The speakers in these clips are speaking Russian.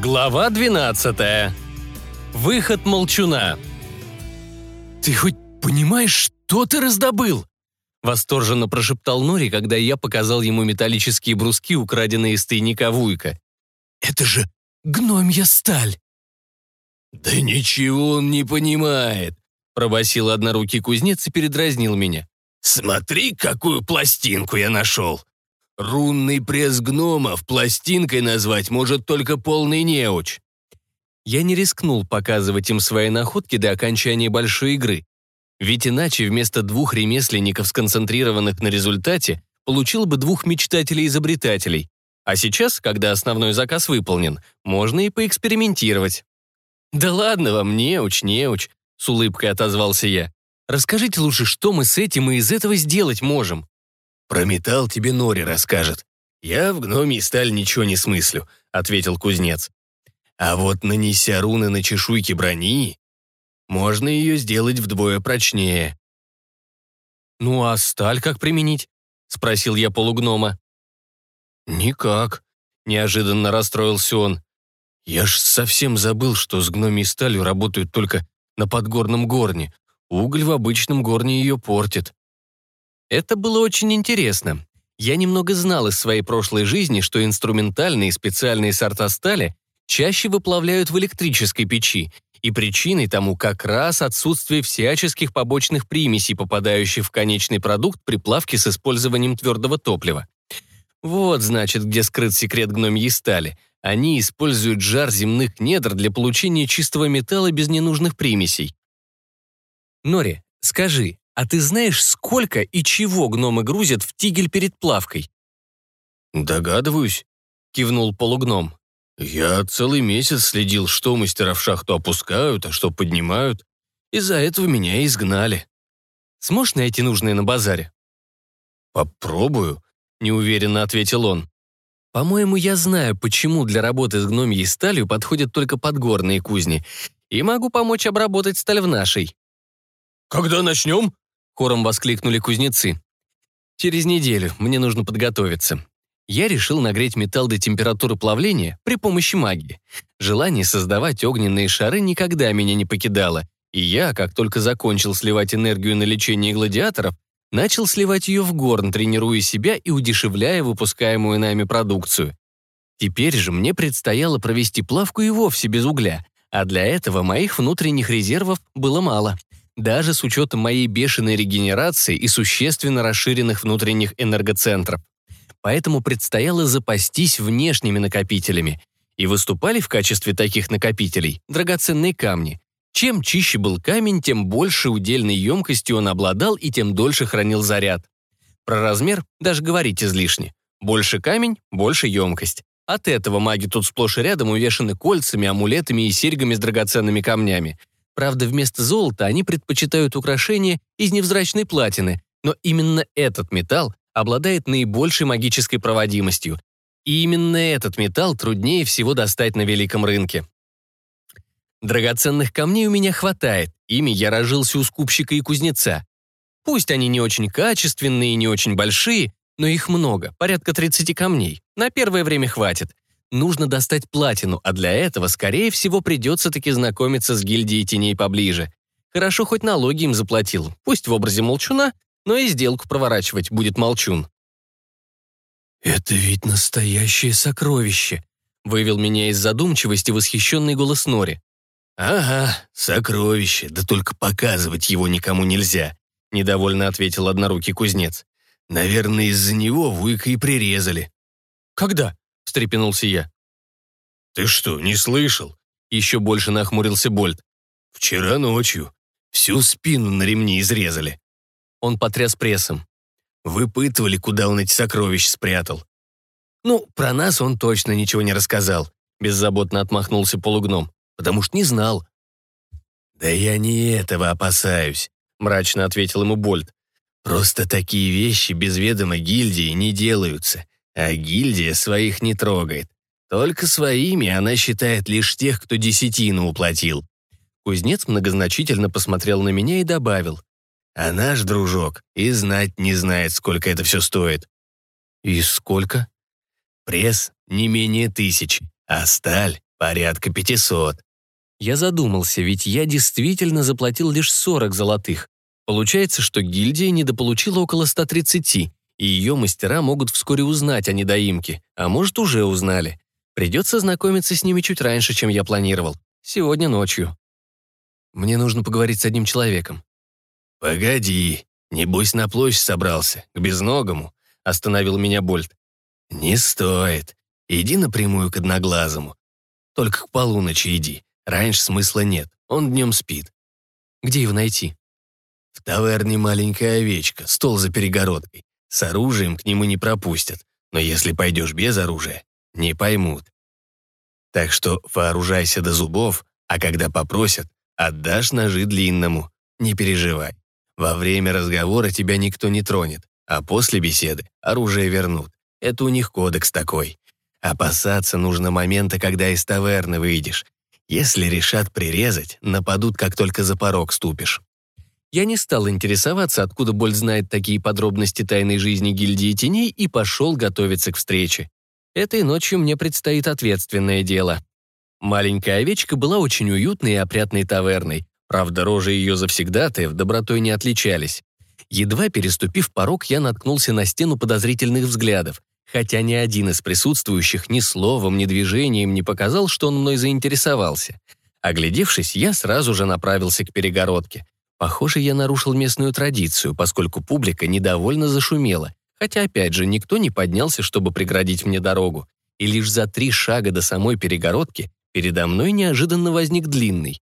Глава 12. Выход молчуна. «Ты хоть понимаешь, что ты раздобыл?» Восторженно прошептал Нори, когда я показал ему металлические бруски, украденные из тайника Вуйка. «Это же гномья сталь!» «Да ничего он не понимает», — пробасил однорукий кузнец и передразнил меня. «Смотри, какую пластинку я нашел! Рунный пресс гномов пластинкой назвать может только полный неуч. Я не рискнул показывать им свои находки до окончания большой игры. Ведь иначе вместо двух ремесленников, сконцентрированных на результате, получил бы двух мечтателей-изобретателей. А сейчас, когда основной заказ выполнен, можно и поэкспериментировать. «Да ладно вам, неуч, неуч», — с улыбкой отозвался я. «Расскажите лучше, что мы с этим и из этого сделать можем?» «Про металл тебе Нори расскажет. Я в гномии сталь ничего не смыслю», — ответил кузнец. «А вот нанеся руны на чешуйки брони, можно ее сделать вдвое прочнее». «Ну а сталь как применить?» — спросил я полугнома. «Никак», — неожиданно расстроился он. «Я ж совсем забыл, что с гномией сталью работают только на подгорном горне. Уголь в обычном горне ее портит. Это было очень интересно. Я немного знал из своей прошлой жизни, что инструментальные и специальные сорта стали чаще выплавляют в электрической печи, и причиной тому как раз отсутствие всяческих побочных примесей, попадающих в конечный продукт при плавке с использованием твердого топлива. Вот, значит, где скрыт секрет гномьей стали. Они используют жар земных недр для получения чистого металла без ненужных примесей. Нори, скажи, а ты знаешь, сколько и чего гномы грузят в тигель перед плавкой?» «Догадываюсь», — кивнул полугном. «Я целый месяц следил, что мастера в шахту опускают, а что поднимают. Из-за этого меня изгнали. Сможешь найти нужное на базаре?» «Попробую», — неуверенно ответил он. «По-моему, я знаю, почему для работы с гномьей сталью подходят только подгорные кузни, и могу помочь обработать сталь в нашей». «Когда начнем?» Хором воскликнули кузнецы. «Через неделю, мне нужно подготовиться». Я решил нагреть металл до температуры плавления при помощи магии. Желание создавать огненные шары никогда меня не покидало, и я, как только закончил сливать энергию на лечение гладиаторов, начал сливать ее в горн, тренируя себя и удешевляя выпускаемую нами продукцию. Теперь же мне предстояло провести плавку и вовсе без угля, а для этого моих внутренних резервов было мало даже с учетом моей бешеной регенерации и существенно расширенных внутренних энергоцентров. Поэтому предстояло запастись внешними накопителями. И выступали в качестве таких накопителей драгоценные камни. Чем чище был камень, тем больше удельной емкостью он обладал и тем дольше хранил заряд. Про размер даже говорить излишне. Больше камень, больше емкость. От этого маги тут сплошь и рядом увешаны кольцами, амулетами и серьгами с драгоценными камнями. Правда, вместо золота они предпочитают украшения из невзрачной платины, но именно этот металл обладает наибольшей магической проводимостью. И именно этот металл труднее всего достать на великом рынке. Драгоценных камней у меня хватает, ими я рожился у скупщика и кузнеца. Пусть они не очень качественные и не очень большие, но их много, порядка 30 камней. На первое время хватит нужно достать платину, а для этого, скорее всего, придется таки знакомиться с гильдией теней поближе. Хорошо, хоть налоги им заплатил, пусть в образе молчуна, но и сделку проворачивать будет молчун. «Это ведь настоящее сокровище», — вывел меня из задумчивости восхищенный голос Нори. «Ага, сокровище, да только показывать его никому нельзя», — недовольно ответил однорукий кузнец. «Наверное, из-за него Вуйка и прирезали». «Когда?» Встрепенулся я. «Ты что, не слышал?» Еще больше нахмурился Больт. «Вчера ночью. Всю спину на ремне изрезали». Он потряс прессом. Выпытывали, куда он эти сокровища спрятал. «Ну, про нас он точно ничего не рассказал», беззаботно отмахнулся полугном, «потому что не знал». «Да я не этого опасаюсь», мрачно ответил ему Больт. «Просто такие вещи без ведома гильдии не делаются. А гильдия своих не трогает. Только своими она считает лишь тех, кто десятину уплатил. Кузнец многозначительно посмотрел на меня и добавил. А наш дружок и знать не знает, сколько это все стоит. И сколько? Пресс не менее тысячи, а сталь порядка пятисот». Я задумался, ведь я действительно заплатил лишь 40 золотых. Получается, что гильдия недополучила около 130, и ее мастера могут вскоре узнать о недоимке, а может, уже узнали. Придется знакомиться с ними чуть раньше, чем я планировал. Сегодня ночью. Мне нужно поговорить с одним человеком. «Погоди, небось на площадь собрался, к безногому», — остановил меня Больт. «Не стоит. Иди напрямую к одноглазому. Только к полуночи иди. Раньше смысла нет, он днем спит». «Где его найти?» «В таверне маленькая овечка, стол за перегородкой. С оружием к нему не пропустят, но если пойдешь без оружия, не поймут. Так что вооружайся до зубов, а когда попросят, отдашь ножи длинному. Не переживай. Во время разговора тебя никто не тронет, а после беседы оружие вернут. Это у них кодекс такой. Опасаться нужно момента, когда из таверны выйдешь. Если решат прирезать, нападут, как только за порог ступишь. Я не стал интересоваться, откуда Боль знает такие подробности тайной жизни гильдии теней и пошел готовиться к встрече. Этой ночью мне предстоит ответственное дело. Маленькая овечка была очень уютной и опрятной таверной. Правда, рожи ее завсегдатаев добротой не отличались. Едва переступив порог, я наткнулся на стену подозрительных взглядов, хотя ни один из присутствующих ни словом, ни движением не показал, что он мной заинтересовался. Оглядевшись, я сразу же направился к перегородке. Похоже, я нарушил местную традицию, поскольку публика недовольно зашумела, Хотя, опять же, никто не поднялся, чтобы преградить мне дорогу. И лишь за три шага до самой перегородки передо мной неожиданно возник длинный.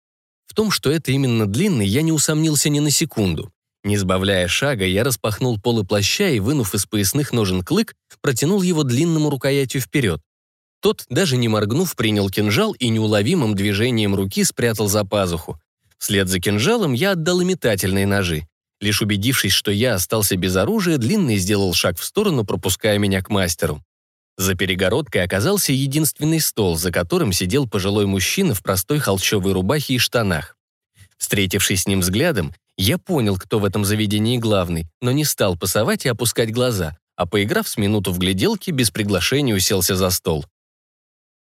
В том, что это именно длинный, я не усомнился ни на секунду. Не сбавляя шага, я распахнул полы плаща и, вынув из поясных ножен клык, протянул его длинному рукоятью вперед. Тот, даже не моргнув, принял кинжал и неуловимым движением руки спрятал за пазуху. Вслед за кинжалом я отдал и метательные ножи. Лишь убедившись, что я остался без оружия, Длинный сделал шаг в сторону, пропуская меня к мастеру. За перегородкой оказался единственный стол, за которым сидел пожилой мужчина в простой холщовой рубахе и штанах. Встретившись с ним взглядом, я понял, кто в этом заведении главный, но не стал пасовать и опускать глаза, а поиграв с минуту в гляделки, без приглашения уселся за стол.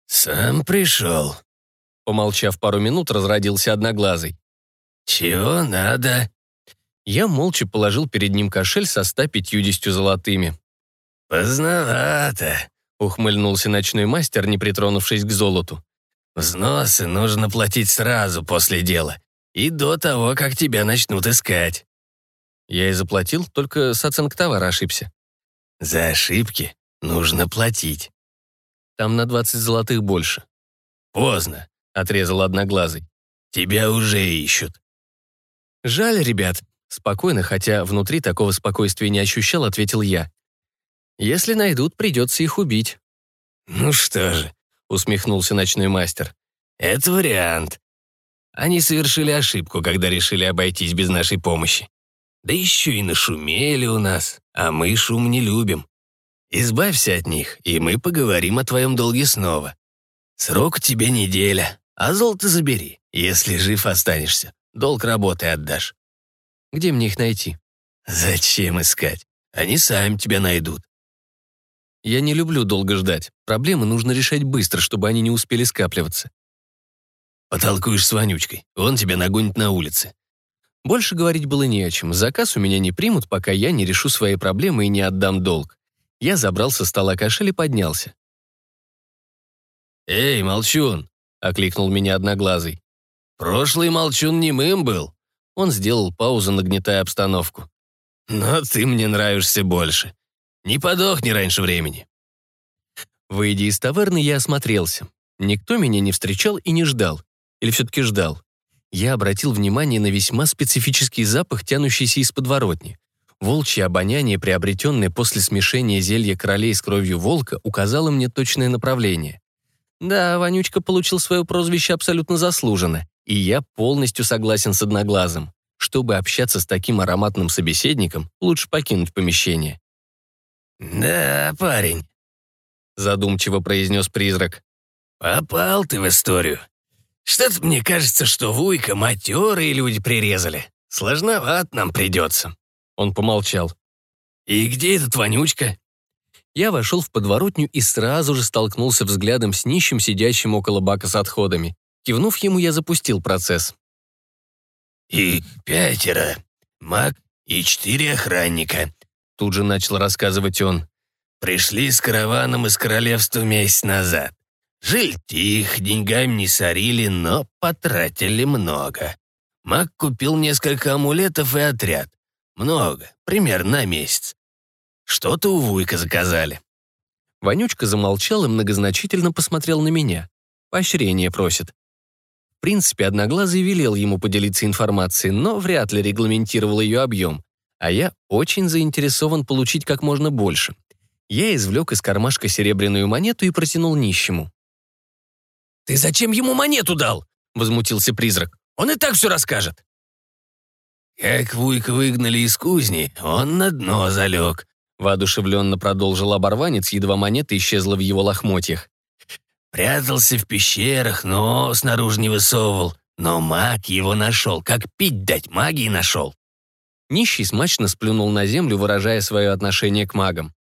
«Сам пришел», — помолчав пару минут, разродился одноглазый. «Чего надо?» Я молча положил перед ним кошель со 150 золотыми. «Поздновато», — ухмыльнулся ночной мастер, не притронувшись к золоту. «Взносы нужно платить сразу после дела и до того, как тебя начнут искать». Я и заплатил, только с оценкой товара ошибся. «За ошибки нужно платить». Там на 20 золотых больше. «Поздно», — отрезал Одноглазый. «Тебя уже ищут». «Жаль, ребят», Спокойно, хотя внутри такого спокойствия не ощущал, ответил я. «Если найдут, придется их убить». «Ну что же», — усмехнулся ночной мастер, — «это вариант. Они совершили ошибку, когда решили обойтись без нашей помощи. Да еще и нашумели у нас, а мы шум не любим. Избавься от них, и мы поговорим о твоем долге снова. Срок тебе неделя, а золото забери, если жив останешься. Долг работы отдашь. Где мне их найти? Зачем искать? Они сами тебя найдут. Я не люблю долго ждать. Проблемы нужно решать быстро, чтобы они не успели скапливаться. Потолкуешь с Ванючкой, он тебя нагонит на улице. Больше говорить было не о чем. Заказ у меня не примут, пока я не решу свои проблемы и не отдам долг. Я забрал со стола кошель и поднялся. «Эй, молчун!» — окликнул меня одноглазый. «Прошлый молчун немым был. Он сделал паузу, нагнетая обстановку. «Но ты мне нравишься больше. Не подохни раньше времени». Выйдя из таверны, я осмотрелся. Никто меня не встречал и не ждал. Или все-таки ждал. Я обратил внимание на весьма специфический запах, тянущийся из подворотни. Волчье обоняние, приобретенное после смешения зелья королей с кровью волка, указало мне точное направление. Да, Вонючка получил свое прозвище абсолютно заслуженно. И я полностью согласен с Одноглазым. Чтобы общаться с таким ароматным собеседником, лучше покинуть помещение. «Да, парень», — задумчиво произнес призрак. «Попал ты в историю. Что-то мне кажется, что Вуйка матерые люди прирезали. Сложновато нам придется». Он помолчал. «И где этот вонючка?» Я вошел в подворотню и сразу же столкнулся взглядом с нищим, сидящим около бака с отходами. Кивнув ему, я запустил процесс. «И пятеро. Маг и четыре охранника», — тут же начал рассказывать он. «Пришли с караваном из королевства месяц назад. Жили тихо, деньгами не сорили, но потратили много. Маг купил несколько амулетов и отряд. Много, примерно на месяц. Что-то у Вуйка заказали». Вонючка замолчал и многозначительно посмотрел на меня. Поощрение просит. В принципе, Одноглазый велел ему поделиться информацией, но вряд ли регламентировал ее объем. А я очень заинтересован получить как можно больше. Я извлек из кармашка серебряную монету и протянул нищему. «Ты зачем ему монету дал?» — возмутился призрак. «Он и так все расскажет». «Как Вуйка выгнали из кузни, он на дно залег», Воодушевленно продолжил оборванец, едва монета исчезла в его лохмотьях. Прятался в пещерах, но снаружи не высовывал. Но маг его нашел, как пить дать магии нашел. Нищий смачно сплюнул на землю, выражая свое отношение к магам.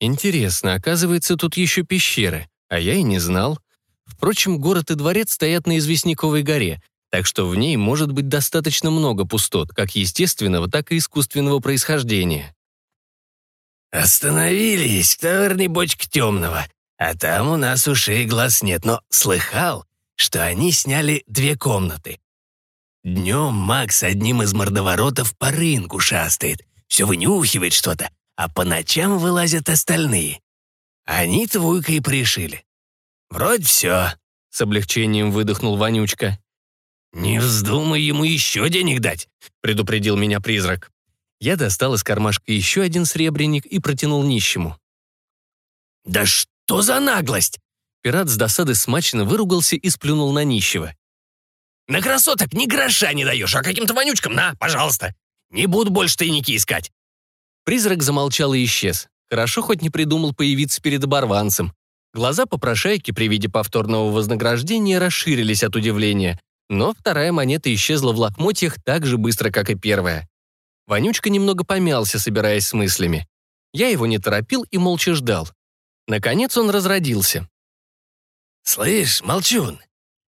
Интересно, оказывается, тут еще пещеры, а я и не знал. Впрочем, город и дворец стоят на Известняковой горе, так что в ней может быть достаточно много пустот, как естественного, так и искусственного происхождения. «Остановились в таверне бочка темного, а там у нас ушей глаз нет, но слыхал, что они сняли две комнаты. Днем Макс одним из мордоворотов по рынку шастает, все вынюхивает что-то, а по ночам вылазят остальные. Они твойка и пришили. Вроде все», — с облегчением выдохнул Ванючка. «Не вздумай ему еще денег дать», — предупредил меня призрак. Я достал из кармашка еще один сребреник и протянул нищему. «Да что за наглость!» Пират с досады смачно выругался и сплюнул на нищего. «На красоток ни гроша не даешь, а каким-то вонючкам на, пожалуйста. Не буду больше тайники искать». Призрак замолчал и исчез. Хорошо хоть не придумал появиться перед оборванцем. Глаза попрошайки при виде повторного вознаграждения расширились от удивления, но вторая монета исчезла в лохмотьях так же быстро, как и первая. Вонючка немного помялся, собираясь с мыслями. Я его не торопил и молча ждал. Наконец он разродился. «Слышь, Молчун,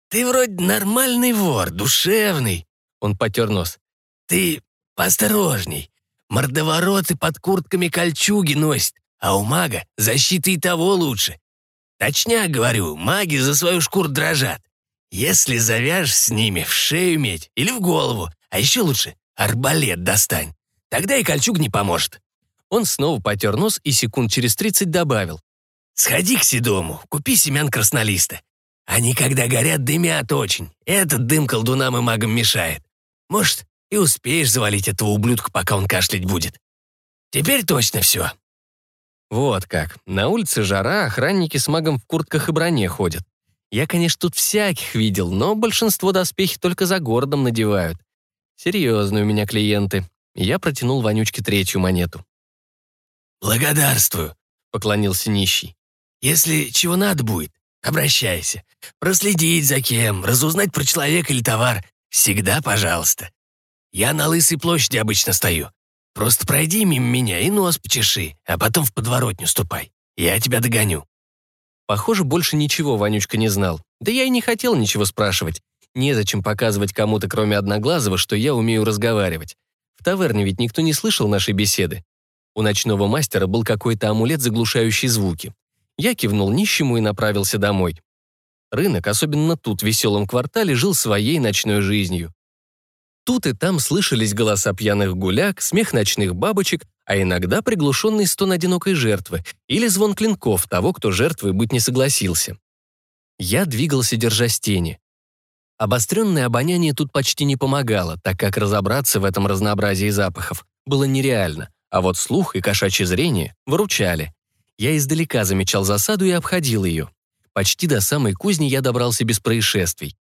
ты вроде нормальный вор, душевный», — он потер нос. «Ты поосторожней. Мордовороты под куртками кольчуги носят, а у мага защиты и того лучше. Точняк говорю, маги за свою шкуру дрожат. Если завяжешь с ними, в шею медь или в голову, а еще лучше Арбалет достань. Тогда и кольчуг не поможет». Он снова потер нос и секунд через тридцать добавил. «Сходи к Седому, купи семян краснолиста. Они, когда горят, дымят очень. Этот дым колдунам и магам мешает. Может, и успеешь завалить этого ублюдка, пока он кашлять будет. Теперь точно все». Вот как. На улице жара, охранники с магом в куртках и броне ходят. Я, конечно, тут всяких видел, но большинство доспехи только за городом надевают. Серьезные у меня клиенты. Я протянул Вонючке третью монету. «Благодарствую», — поклонился нищий. «Если чего надо будет, обращайся. Проследить за кем, разузнать про человека или товар. Всегда пожалуйста. Я на Лысой площади обычно стою. Просто пройди мимо меня и нос почеши, а потом в подворотню ступай. Я тебя догоню». Похоже, больше ничего Вонючка не знал. Да я и не хотел ничего спрашивать. Незачем показывать кому-то, кроме Одноглазого, что я умею разговаривать. В таверне ведь никто не слышал нашей беседы. У ночного мастера был какой-то амулет, заглушающий звуки. Я кивнул нищему и направился домой. Рынок, особенно тут, в веселом квартале, жил своей ночной жизнью. Тут и там слышались голоса пьяных гуляк, смех ночных бабочек, а иногда приглушенный стон одинокой жертвы или звон клинков того, кто жертвой быть не согласился. Я двигался, держась тени. Обостренное обоняние тут почти не помогало, так как разобраться в этом разнообразии запахов было нереально, а вот слух и кошачье зрение выручали. Я издалека замечал засаду и обходил ее. Почти до самой кузни я добрался без происшествий.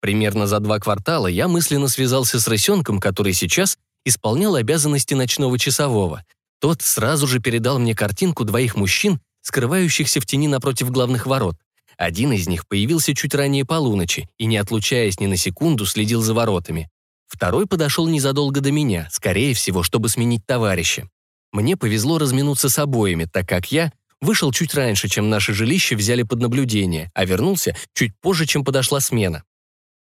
Примерно за два квартала я мысленно связался с рысенком, который сейчас исполнял обязанности ночного часового. Тот сразу же передал мне картинку двоих мужчин, скрывающихся в тени напротив главных ворот. Один из них появился чуть ранее полуночи и, не отлучаясь ни на секунду, следил за воротами. Второй подошел незадолго до меня, скорее всего, чтобы сменить товарища. Мне повезло разминуться с обоими, так как я вышел чуть раньше, чем наше жилище взяли под наблюдение, а вернулся чуть позже, чем подошла смена.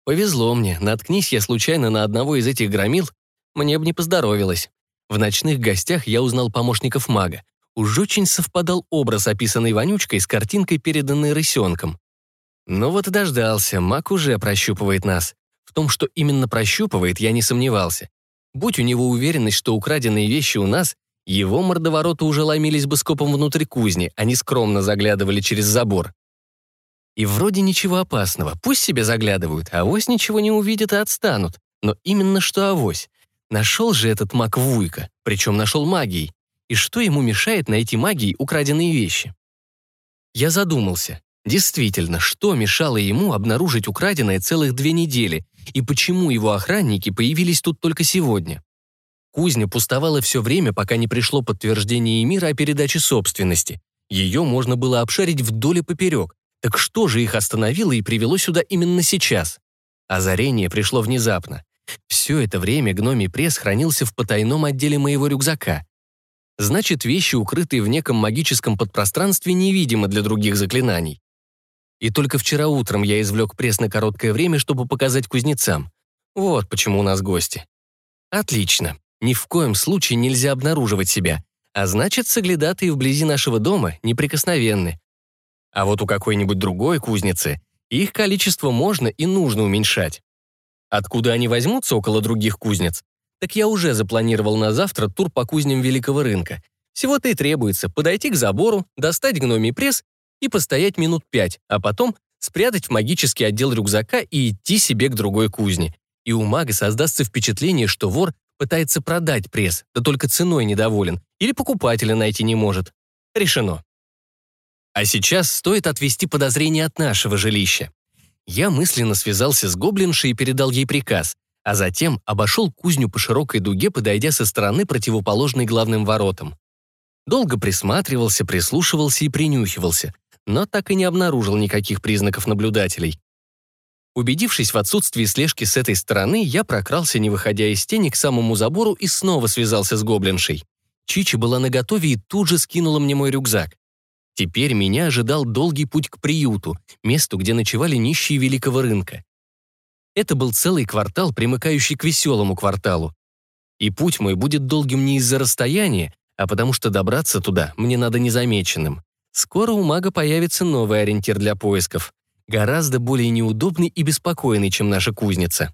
Повезло мне, наткнись я случайно на одного из этих громил, мне бы не поздоровилось. В ночных гостях я узнал помощников мага. Уж очень совпадал образ, описанный Вонючкой, с картинкой, переданной рысенком. Но вот и дождался, маг уже прощупывает нас. В том, что именно прощупывает, я не сомневался. Будь у него уверенность, что украденные вещи у нас, его мордовороты уже ломились бы скопом внутрь кузни, они скромно заглядывали через забор. И вроде ничего опасного, пусть себе заглядывают, авось ничего не увидят и отстанут. Но именно что авось. Нашел же этот маг Вуйка, причем нашел магией. И что ему мешает найти магией украденные вещи? Я задумался. Действительно, что мешало ему обнаружить украденное целых две недели, и почему его охранники появились тут только сегодня? Кузня пустовала все время, пока не пришло подтверждение Эмира о передаче собственности. Ее можно было обшарить вдоль и поперек. Так что же их остановило и привело сюда именно сейчас? Озарение пришло внезапно. Все это время гномий пресс хранился в потайном отделе моего рюкзака. Значит, вещи, укрытые в неком магическом подпространстве, невидимы для других заклинаний. И только вчера утром я извлек пресс на короткое время, чтобы показать кузнецам. Вот почему у нас гости. Отлично. Ни в коем случае нельзя обнаруживать себя, а значит, соглядатые вблизи нашего дома неприкосновенны. А вот у какой-нибудь другой кузницы их количество можно и нужно уменьшать. Откуда они возьмутся около других кузнец? Так я уже запланировал на завтра тур по кузням Великого рынка. Всего-то и требуется подойти к забору, достать гномий пресс и постоять минут пять, а потом спрятать в магический отдел рюкзака и идти себе к другой кузне. И у мага создастся впечатление, что вор пытается продать пресс, да только ценой недоволен, или покупателя найти не может. Решено. А сейчас стоит отвести подозрение от нашего жилища. Я мысленно связался с гоблиншей и передал ей приказ, а затем обошел кузню по широкой дуге, подойдя со стороны противоположной главным воротам. Долго присматривался, прислушивался и принюхивался, но так и не обнаружил никаких признаков наблюдателей. Убедившись в отсутствии слежки с этой стороны, я прокрался, не выходя из тени, к самому забору и снова связался с гоблиншей. Чичи была наготове и тут же скинула мне мой рюкзак. Теперь меня ожидал долгий путь к приюту, месту, где ночевали нищие Великого рынка. Это был целый квартал, примыкающий к веселому кварталу. И путь мой будет долгим не из-за расстояния, а потому что добраться туда мне надо незамеченным. Скоро у мага появится новый ориентир для поисков гораздо более неудобный и беспокойный, чем наша кузница.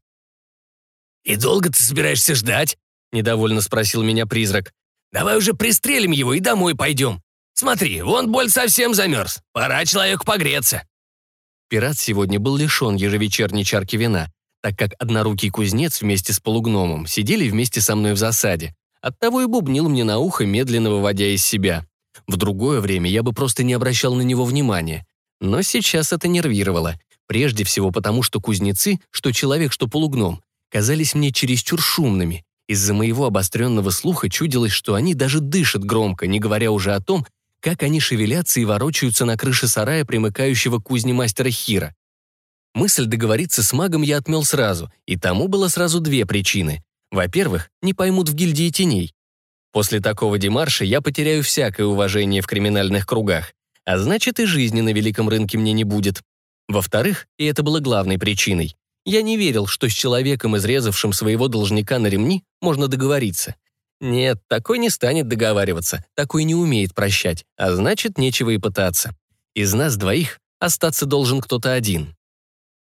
«И долго ты собираешься ждать?» — недовольно спросил меня призрак. «Давай уже пристрелим его и домой пойдем. Смотри, вон боль совсем замерз. Пора человеку погреться». Пират сегодня был лишен ежевечерней чарки вина, так как однорукий кузнец вместе с полугномом сидели вместе со мной в засаде. Оттого и бубнил мне на ухо, медленно выводя из себя. В другое время я бы просто не обращал на него внимания. Но сейчас это нервировало. Прежде всего потому, что кузнецы, что человек, что полугном, казались мне чересчур шумными. Из-за моего обостренного слуха чудилось, что они даже дышат громко, не говоря уже о том, как они шевелятся и ворочаются на крыше сарая, примыкающего к кузне мастера Хира. Мысль договориться с магом я отмел сразу, и тому было сразу две причины. Во-первых, не поймут в гильдии теней. После такого демарша я потеряю всякое уважение в криминальных кругах а значит и жизни на великом рынке мне не будет. Во-вторых, и это было главной причиной, я не верил, что с человеком, изрезавшим своего должника на ремни, можно договориться. Нет, такой не станет договариваться, такой не умеет прощать, а значит, нечего и пытаться. Из нас двоих остаться должен кто-то один.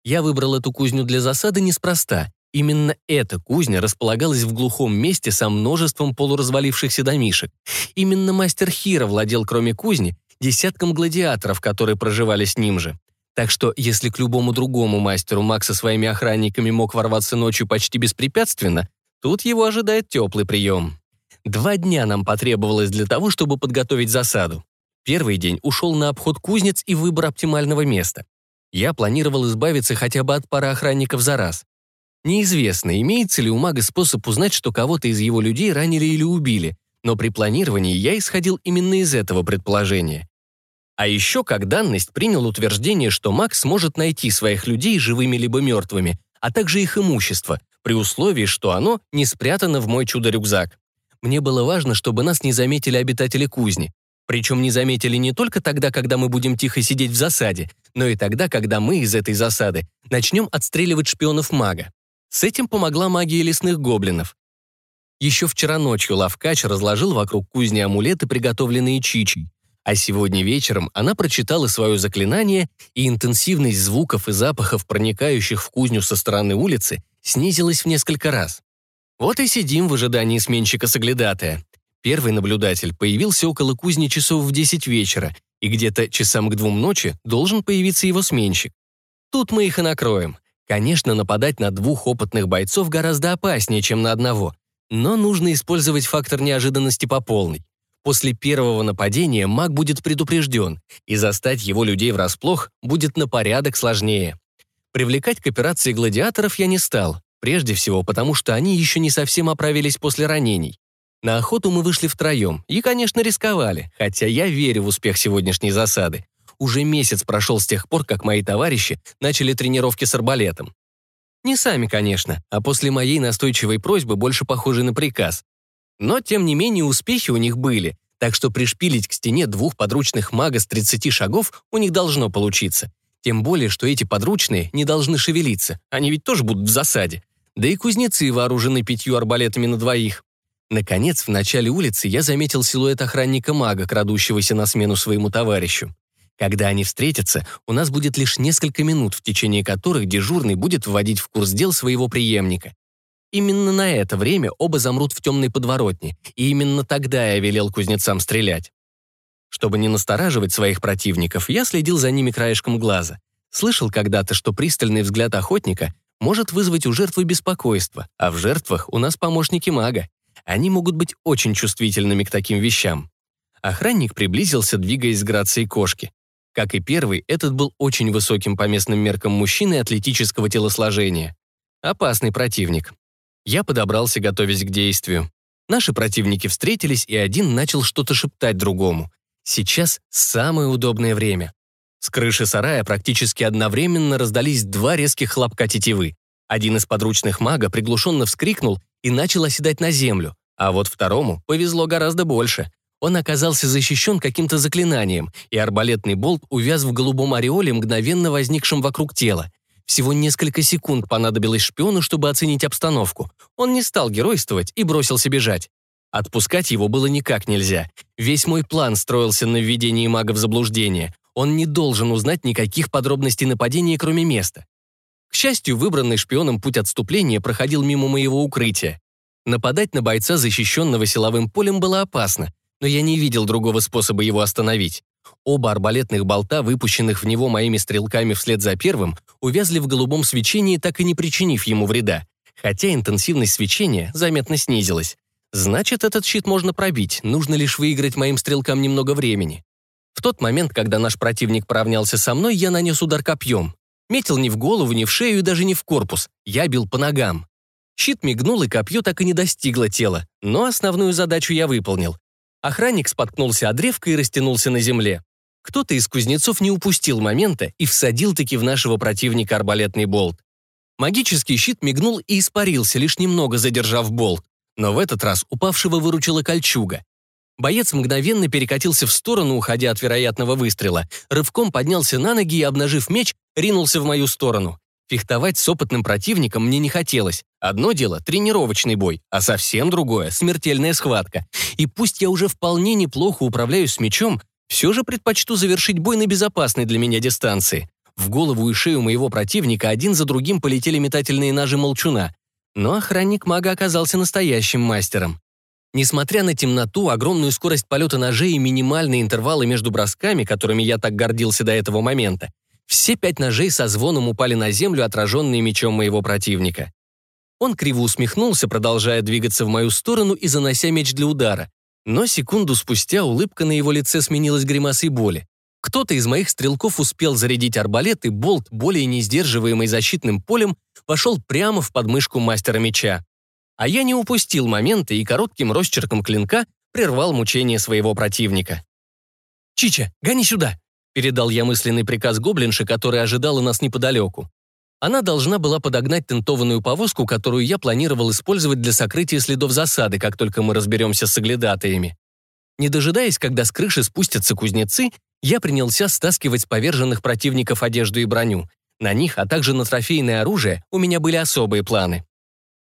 Я выбрал эту кузню для засады неспроста. Именно эта кузня располагалась в глухом месте со множеством полуразвалившихся домишек. Именно мастер Хира владел, кроме кузни, десяткам гладиаторов, которые проживали с ним же. Так что, если к любому другому мастеру Макс со своими охранниками мог ворваться ночью почти беспрепятственно, тут его ожидает теплый прием. Два дня нам потребовалось для того, чтобы подготовить засаду. Первый день ушел на обход кузнец и выбор оптимального места. Я планировал избавиться хотя бы от пары охранников за раз. Неизвестно, имеется ли у мага способ узнать, что кого-то из его людей ранили или убили, но при планировании я исходил именно из этого предположения. А еще как данность принял утверждение, что Макс сможет найти своих людей живыми либо мертвыми, а также их имущество, при условии, что оно не спрятано в мой чудо-рюкзак. Мне было важно, чтобы нас не заметили обитатели кузни. Причем не заметили не только тогда, когда мы будем тихо сидеть в засаде, но и тогда, когда мы из этой засады начнем отстреливать шпионов мага. С этим помогла магия лесных гоблинов. Еще вчера ночью Лавкач разложил вокруг кузни амулеты, приготовленные Чичей. А сегодня вечером она прочитала свое заклинание, и интенсивность звуков и запахов, проникающих в кузню со стороны улицы, снизилась в несколько раз. Вот и сидим в ожидании сменщика-соглядатая. Первый наблюдатель появился около кузни часов в 10 вечера, и где-то часам к двум ночи должен появиться его сменщик. Тут мы их и накроем. Конечно, нападать на двух опытных бойцов гораздо опаснее, чем на одного, но нужно использовать фактор неожиданности по полной. После первого нападения маг будет предупрежден, и застать его людей врасплох будет на порядок сложнее. Привлекать к операции гладиаторов я не стал, прежде всего потому, что они еще не совсем оправились после ранений. На охоту мы вышли втроем и, конечно, рисковали, хотя я верю в успех сегодняшней засады. Уже месяц прошел с тех пор, как мои товарищи начали тренировки с арбалетом. Не сами, конечно, а после моей настойчивой просьбы больше похожий на приказ. Но, тем не менее, успехи у них были, так что пришпилить к стене двух подручных мага с 30 шагов у них должно получиться. Тем более, что эти подручные не должны шевелиться, они ведь тоже будут в засаде. Да и кузнецы вооружены пятью арбалетами на двоих. Наконец, в начале улицы я заметил силуэт охранника-мага, крадущегося на смену своему товарищу. Когда они встретятся, у нас будет лишь несколько минут, в течение которых дежурный будет вводить в курс дел своего преемника. Именно на это время оба замрут в темной подворотне, и именно тогда я велел кузнецам стрелять. Чтобы не настораживать своих противников, я следил за ними краешком глаза. Слышал когда-то, что пристальный взгляд охотника может вызвать у жертвы беспокойство, а в жертвах у нас помощники мага. Они могут быть очень чувствительными к таким вещам. Охранник приблизился, двигаясь с грацией кошки. Как и первый, этот был очень высоким по местным меркам мужчиной атлетического телосложения. Опасный противник. Я подобрался, готовясь к действию. Наши противники встретились, и один начал что-то шептать другому. Сейчас самое удобное время. С крыши сарая практически одновременно раздались два резких хлопка тетивы. Один из подручных мага приглушенно вскрикнул и начал оседать на землю, а вот второму повезло гораздо больше. Он оказался защищен каким-то заклинанием, и арбалетный болт увяз в голубом ореоле, мгновенно возникшем вокруг тела. Всего несколько секунд понадобилось шпиону, чтобы оценить обстановку. Он не стал геройствовать и бросился бежать. Отпускать его было никак нельзя. Весь мой план строился на введении мага в заблуждение. Он не должен узнать никаких подробностей нападения, кроме места. К счастью, выбранный шпионом путь отступления проходил мимо моего укрытия. Нападать на бойца, защищенного силовым полем, было опасно, но я не видел другого способа его остановить. Оба арбалетных болта, выпущенных в него моими стрелками вслед за первым, увязли в голубом свечении, так и не причинив ему вреда, хотя интенсивность свечения заметно снизилась. Значит, этот щит можно пробить, нужно лишь выиграть моим стрелкам немного времени. В тот момент, когда наш противник поравнялся со мной, я нанес удар копьем. Метил ни в голову, ни в шею и даже не в корпус. Я бил по ногам. Щит мигнул, и копье так и не достигло тела, но основную задачу я выполнил. Охранник споткнулся от древка и растянулся на земле. Кто-то из кузнецов не упустил момента и всадил-таки в нашего противника арбалетный болт. Магический щит мигнул и испарился, лишь немного задержав болт. Но в этот раз упавшего выручила кольчуга. Боец мгновенно перекатился в сторону, уходя от вероятного выстрела, рывком поднялся на ноги и, обнажив меч, ринулся в мою сторону. Фехтовать с опытным противником мне не хотелось. Одно дело — тренировочный бой, а совсем другое — смертельная схватка. И пусть я уже вполне неплохо управляюсь с мечом, все же предпочту завершить бой на безопасной для меня дистанции. В голову и шею моего противника один за другим полетели метательные ножи молчуна. Но охранник мага оказался настоящим мастером. Несмотря на темноту, огромную скорость полета ножей и минимальные интервалы между бросками, которыми я так гордился до этого момента, все пять ножей со звоном упали на землю, отраженные мечом моего противника. Он криво усмехнулся, продолжая двигаться в мою сторону и занося меч для удара. Но секунду спустя улыбка на его лице сменилась гримасой боли. Кто-то из моих стрелков успел зарядить арбалет, и болт, более не сдерживаемый защитным полем, вошел прямо в подмышку мастера меча. А я не упустил момента и коротким росчерком клинка прервал мучение своего противника. «Чича, гони сюда!» Передал я мысленный приказ гоблинши, которая ожидала нас неподалеку. Она должна была подогнать тентованную повозку, которую я планировал использовать для сокрытия следов засады, как только мы разберемся с соглядатаями. Не дожидаясь, когда с крыши спустятся кузнецы, я принялся стаскивать с поверженных противников одежду и броню. На них, а также на трофейное оружие, у меня были особые планы.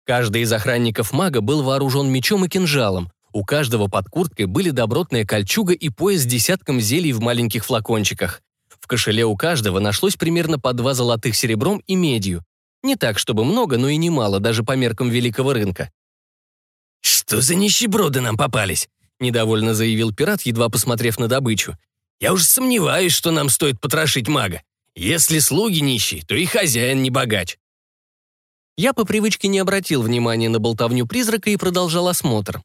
Каждый из охранников мага был вооружен мечом и кинжалом. У каждого под курткой были добротная кольчуга и пояс с десятком зелий в маленьких флакончиках. В кошеле у каждого нашлось примерно по два золотых серебром и медью. Не так, чтобы много, но и немало, даже по меркам великого рынка. «Что за нищеброды нам попались?» — недовольно заявил пират, едва посмотрев на добычу. «Я уже сомневаюсь, что нам стоит потрошить мага. Если слуги нищие, то и хозяин не богач». Я по привычке не обратил внимания на болтовню призрака и продолжал осмотр.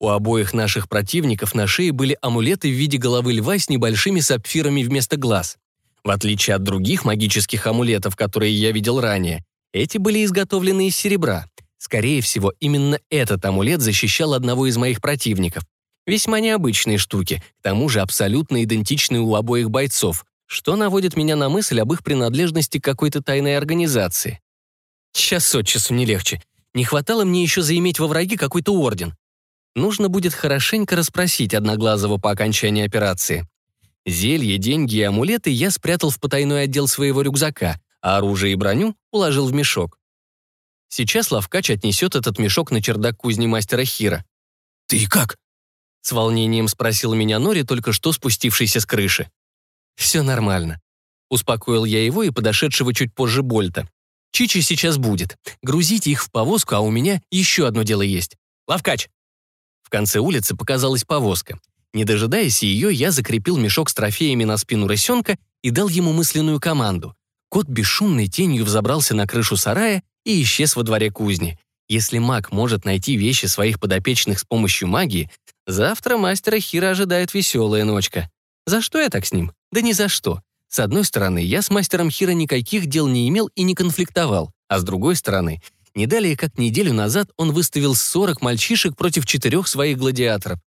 У обоих наших противников на шее были амулеты в виде головы льва с небольшими сапфирами вместо глаз. В отличие от других магических амулетов, которые я видел ранее, эти были изготовлены из серебра. Скорее всего, именно этот амулет защищал одного из моих противников. Весьма необычные штуки, к тому же абсолютно идентичные у обоих бойцов, что наводит меня на мысль об их принадлежности к какой-то тайной организации. Час от часу не легче. Не хватало мне еще заиметь во враги какой-то орден. Нужно будет хорошенько расспросить Одноглазого по окончании операции. Зелье, деньги и амулеты я спрятал в потайной отдел своего рюкзака, а оружие и броню уложил в мешок. Сейчас Лавкач отнесет этот мешок на чердак кузни мастера Хира. «Ты как?» — с волнением спросил меня Нори, только что спустившийся с крыши. «Все нормально». Успокоил я его и подошедшего чуть позже Больта. «Чичи сейчас будет. Грузите их в повозку, а у меня еще одно дело есть. Лавкач!» В конце улицы показалась повозка. Не дожидаясь ее, я закрепил мешок с трофеями на спину рысенка и дал ему мысленную команду. Кот бесшумной тенью взобрался на крышу сарая и исчез во дворе кузни. Если маг может найти вещи своих подопечных с помощью магии, завтра мастера Хира ожидает веселая ночка. За что я так с ним? Да ни за что. С одной стороны, я с мастером Хира никаких дел не имел и не конфликтовал, а с другой стороны, не далее как неделю назад он выставил 40 мальчишек против четырех своих гладиаторов.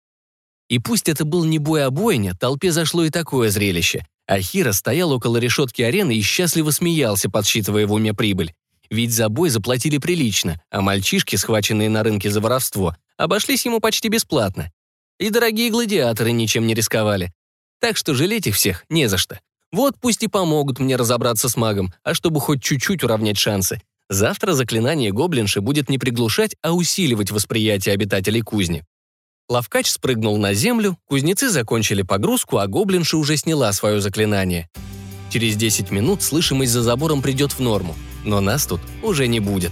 И пусть это был не бой, а бойня, толпе зашло и такое зрелище. А Хира стоял около решетки арены и счастливо смеялся, подсчитывая в уме прибыль. Ведь за бой заплатили прилично, а мальчишки, схваченные на рынке за воровство, обошлись ему почти бесплатно. И дорогие гладиаторы ничем не рисковали. Так что жалеть их всех не за что. Вот пусть и помогут мне разобраться с магом, а чтобы хоть чуть-чуть уравнять шансы. Завтра заклинание гоблинши будет не приглушать, а усиливать восприятие обитателей кузни. Лавкач спрыгнул на землю, кузнецы закончили погрузку, а гоблинша уже сняла свое заклинание. Через 10 минут слышимость за забором придет в норму, но нас тут уже не будет.